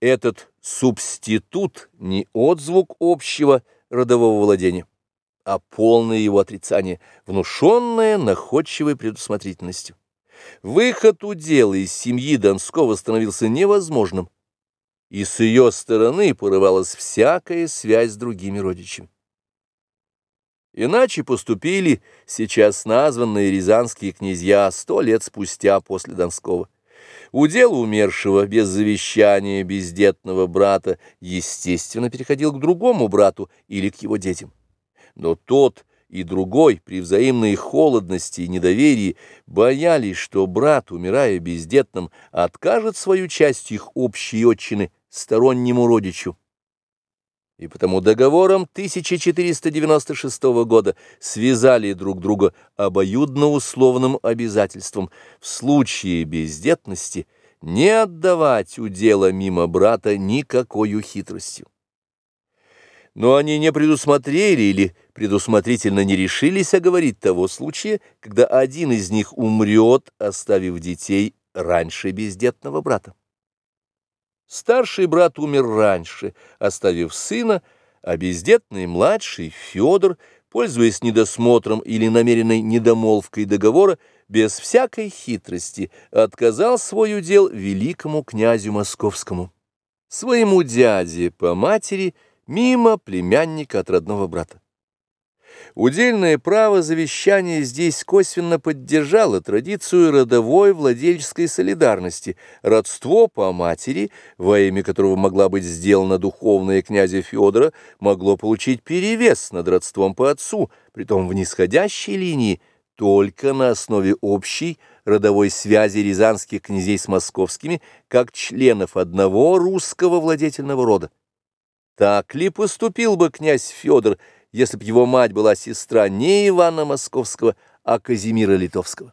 Этот субститут не отзвук общего родового владения, а полное его отрицание, внушенное находчивой предусмотрительностью. Выход у из семьи Донского становился невозможным, и с ее стороны порывалась всякая связь с другими родичами. Иначе поступили сейчас названные рязанские князья сто лет спустя после Донского. Удел умершего без завещания бездетного брата, естественно, переходил к другому брату или к его детям. Но тот и другой при взаимной холодности и недоверии боялись, что брат, умирая бездетным, откажет свою часть их общей отчины стороннему родичу и потому договором 1496 года связали друг друга обоюдно условным обязательством в случае бездетности не отдавать удела мимо брата никакой хитростью. Но они не предусмотрели или предусмотрительно не решились оговорить того случая, когда один из них умрет, оставив детей раньше бездетного брата. Старший брат умер раньше, оставив сына, а бездетный младший Федор, пользуясь недосмотром или намеренной недомолвкой договора, без всякой хитрости отказал свой удел великому князю московскому, своему дяде по матери, мимо племянника от родного брата. Удельное право завещания здесь косвенно поддержало традицию родовой владельческой солидарности, родство по матери, во имя которого могла быть сделана духовная князя Федора, могло получить перевес над родством по отцу, притом в нисходящей линии, только на основе общей родовой связи рязанских князей с московскими, как членов одного русского владетельного рода. Так ли поступил бы князь Федор, если б его мать была сестра не Ивана Московского, а Казимира Литовского.